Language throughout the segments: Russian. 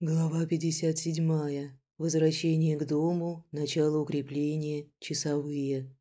Глава 57. Возвращение к дому, начало укрепления, часовые.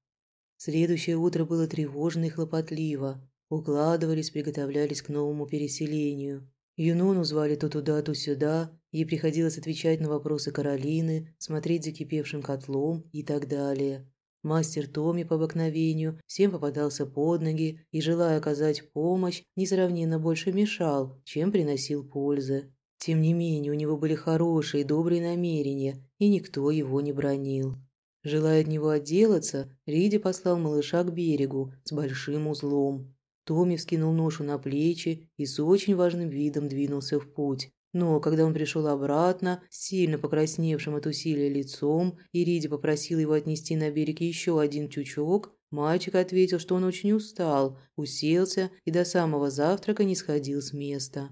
Следующее утро было тревожно и хлопотливо. Укладывались, приготовлялись к новому переселению. Юнону звали то туда, то сюда, ей приходилось отвечать на вопросы Каролины, смотреть за кипевшим котлом и так далее. Мастер Томи по обыкновению всем попадался под ноги и, желая оказать помощь, несравненно больше мешал, чем приносил пользы. Тем не менее, у него были хорошие, добрые намерения, и никто его не бронил. Желая от него отделаться, Риди послал малыша к берегу с большим узлом. Томми вскинул ношу на плечи и с очень важным видом двинулся в путь. Но когда он пришел обратно, сильно покрасневшим от усилия лицом, и Риди попросил его отнести на берег еще один тючок, мальчик ответил, что он очень устал, уселся и до самого завтрака не сходил с места.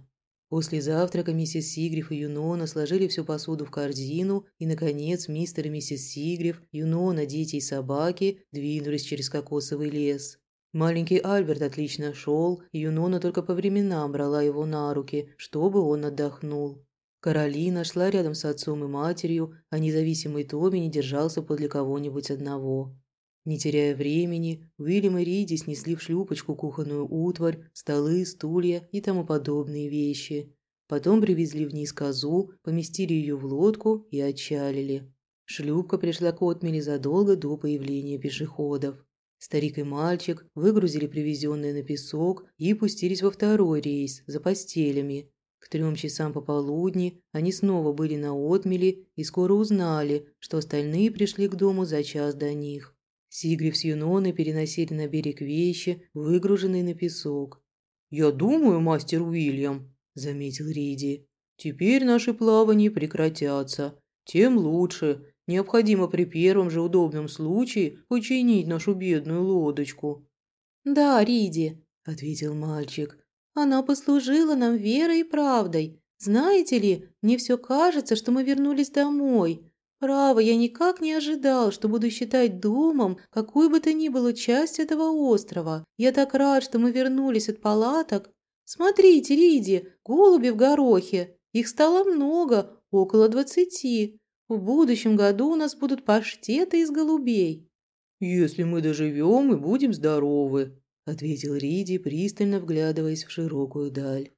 После завтрака миссис Сигриф и Юнона сложили всю посуду в корзину, и, наконец, мистер и миссис Сигриф, Юнона, дети и собаки двинулись через кокосовый лес. Маленький Альберт отлично шел, и Юнона только по временам брала его на руки, чтобы он отдохнул. Каролина шла рядом с отцом и матерью, а независимый Тоби не держался подле кого-нибудь одного. Не теряя времени, Уильям и Риди снесли в шлюпочку кухонную утварь, столы, стулья и тому подобные вещи. Потом привезли вниз козу, поместили ее в лодку и отчалили. Шлюпка пришла к отмели задолго до появления пешеходов. Старик и мальчик выгрузили привезенные на песок и пустились во второй рейс за постелями. К трем часам пополудни они снова были на отмели и скоро узнали, что остальные пришли к дому за час до них. Сигриф с Юноной переносили на берег вещи, выгруженные на песок. «Я думаю, мастер Уильям», – заметил Риди, – «теперь наши плавания прекратятся. Тем лучше. Необходимо при первом же удобном случае починить нашу бедную лодочку». «Да, Риди», – ответил мальчик, – «она послужила нам верой и правдой. Знаете ли, мне все кажется, что мы вернулись домой. Право, я никак не ожидал, что буду считать домом какую бы то ни было часть этого острова. Я так рад, что мы вернулись от палаток. Смотрите, Лиди, голуби в горохе. Их стало много, около двадцати. В будущем году у нас будут паштеты из голубей. «Если мы доживем и будем здоровы», – ответил Риди, пристально вглядываясь в широкую даль.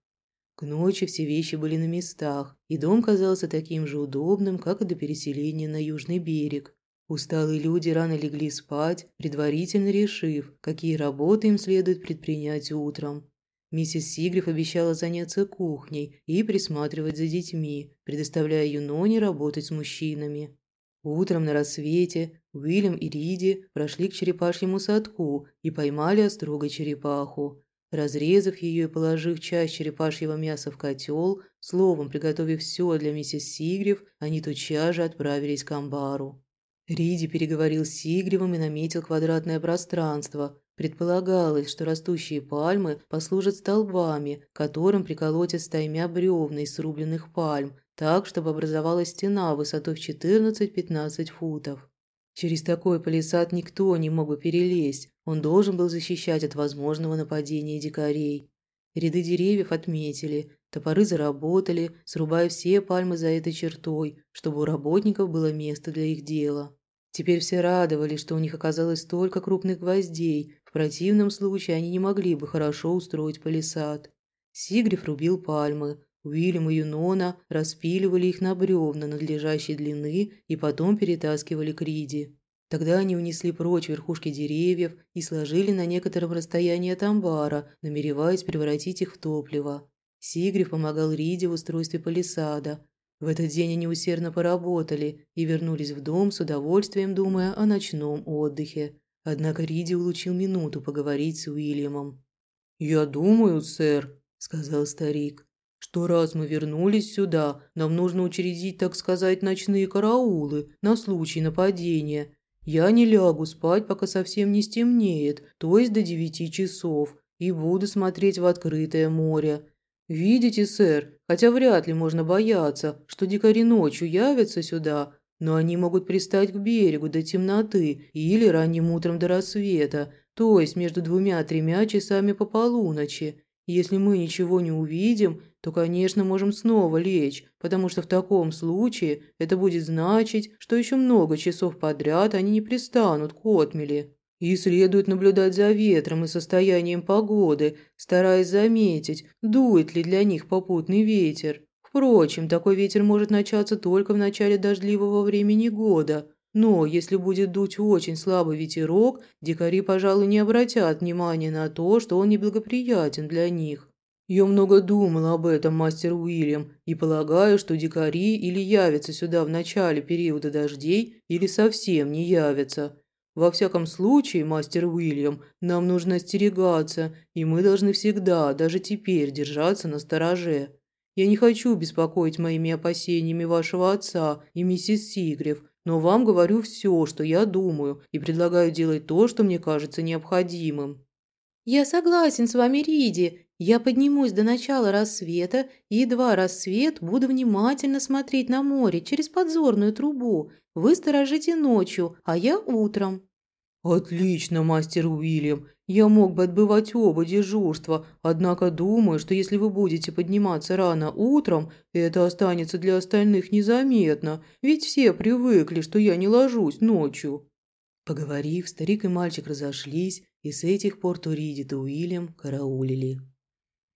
К ночи все вещи были на местах, и дом казался таким же удобным, как и до переселения на южный берег. Усталые люди рано легли спать, предварительно решив, какие работы им следует предпринять утром. Миссис Сигриф обещала заняться кухней и присматривать за детьми, предоставляя Юноне работать с мужчинами. Утром на рассвете Уильям и Риди прошли к черепашьему садку и поймали острого черепаху. Разрезав ее и положив часть черепашьего мяса в котел, словом приготовив все для миссис Сигрев, они тотчас же отправились к амбару. Риди переговорил с Сигревым и наметил квадратное пространство. Предполагалось, что растущие пальмы послужат столбами, которым приколотят стаймя бревна из срубленных пальм, так, чтобы образовалась стена высотой в 14-15 футов. Через такой палисад никто не мог бы перелезть, он должен был защищать от возможного нападения дикарей. Ряды деревьев отметили, топоры заработали, срубая все пальмы за этой чертой, чтобы у работников было место для их дела. Теперь все радовались, что у них оказалось столько крупных гвоздей, в противном случае они не могли бы хорошо устроить палисад. Сигриф рубил пальмы, Уильям и Юнона распиливали их на бревна надлежащей длины и потом перетаскивали к Риди. Тогда они унесли прочь верхушки деревьев и сложили на некотором расстоянии от амбара, намереваясь превратить их в топливо. Сигриф помогал Риде в устройстве палисада. В этот день они усердно поработали и вернулись в дом с удовольствием, думая о ночном отдыхе. Однако Риди улучил минуту поговорить с Уильямом. «Я думаю, сэр», – сказал старик, что раз мы вернулись сюда, нам нужно учредить, так сказать, ночные караулы на случай нападения. Я не лягу спать, пока совсем не стемнеет, то есть до девяти часов, и буду смотреть в открытое море. Видите, сэр, хотя вряд ли можно бояться, что дикари ночью явятся сюда, но они могут пристать к берегу до темноты или ранним утром до рассвета, то есть между двумя-тремя часами по полуночи. Если мы ничего не увидим, то, конечно, можем снова лечь, потому что в таком случае это будет значить, что еще много часов подряд они не пристанут к отмели. И следует наблюдать за ветром и состоянием погоды, стараясь заметить, дует ли для них попутный ветер. Впрочем, такой ветер может начаться только в начале дождливого времени года. Но если будет дуть очень слабый ветерок, дикари, пожалуй, не обратят внимания на то, что он неблагоприятен для них. Я много думал об этом, мастер Уильям, и полагаю, что дикари или явятся сюда в начале периода дождей, или совсем не явятся. Во всяком случае, мастер Уильям, нам нужно остерегаться, и мы должны всегда, даже теперь, держаться на стороже. Я не хочу беспокоить моими опасениями вашего отца и миссис Сигрев, но вам говорю все, что я думаю, и предлагаю делать то, что мне кажется необходимым». «Я согласен с вами, Риди. Я поднимусь до начала рассвета, и едва рассвет буду внимательно смотреть на море через подзорную трубу. Вы сторожите ночью, а я утром». «Отлично, мастер Уильям. Я мог бы отбывать оба дежурства, однако думаю, что если вы будете подниматься рано утром, это останется для остальных незаметно, ведь все привыкли, что я не ложусь ночью». Поговорив, старик и мальчик разошлись, и с этих пор Туридит и Уильям караулили.